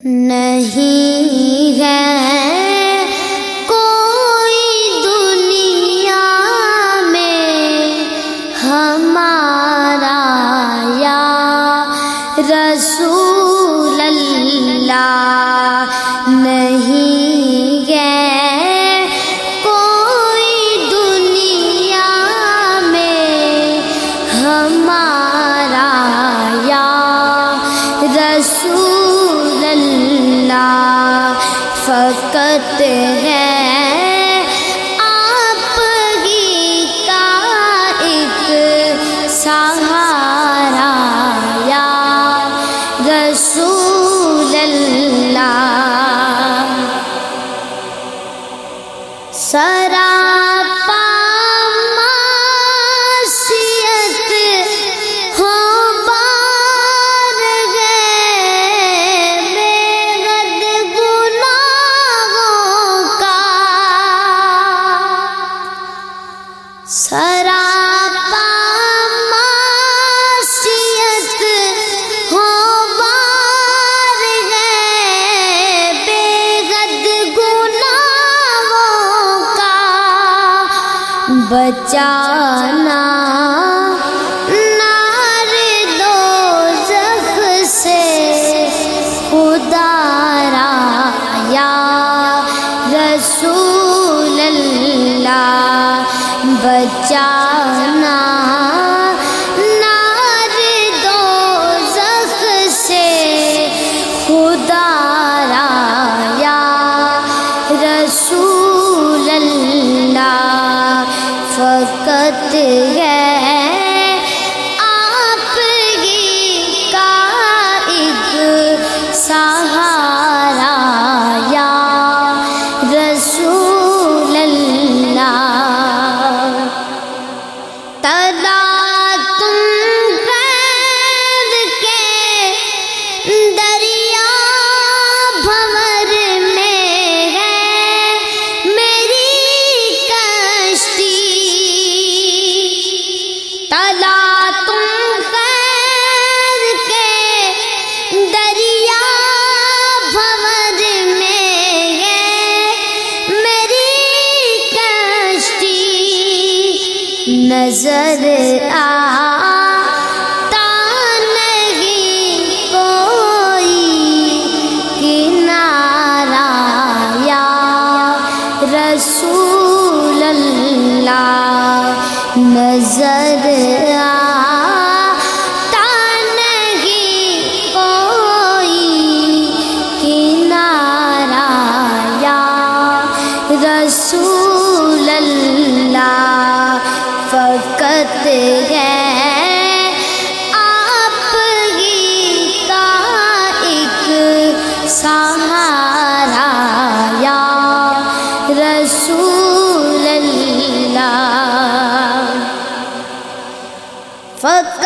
نہیں ہے کوئی دنیا میں ہمارا یا رسول اللہ نہیں ہے کوئی دنیا میں ہمارا فقط ہے۔ آپ ہی کا ایک سہارا یا رسول اللہ۔ سرا بچانا۔ نار دوزخ سے خدا یا رسول اللہ۔ بچانا گئے نظر آتا نہیں کوئی کنارا یا رسول اللہ۔ نظر فقط ہے۔ آپ ہی کا ایک سہارا یا رسول اللہ۔ فقط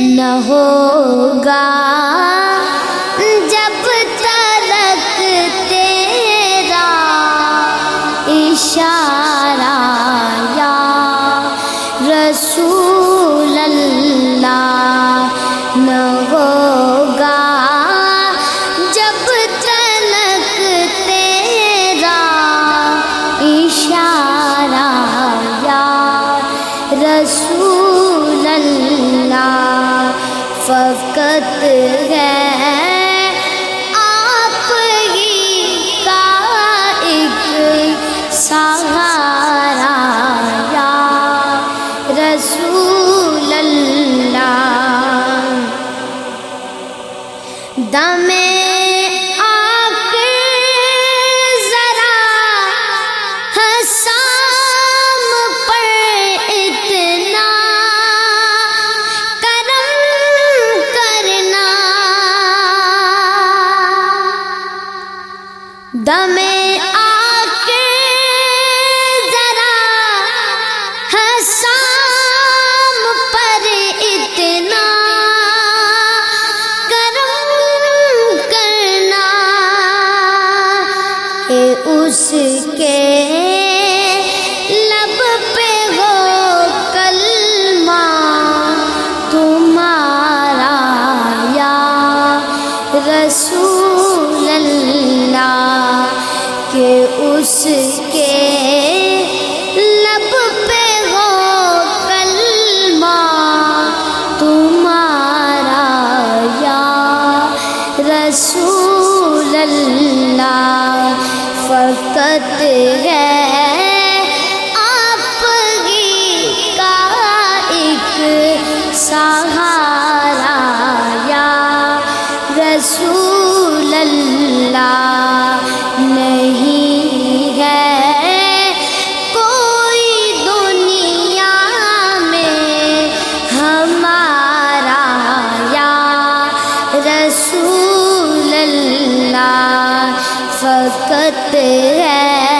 نہ ہوگا۔ جب تلک تیرا اشارہ یا رسول اللہ دم آ کے ذرا حسام پر اتنا کرم کرنا کہ اس کے فقط ہے آپ ہی کا ایک سہارا یا رسول اللہ نہیں ہے۔ کوئی دنیا میں ہمارا یا رسول فقط ہے۔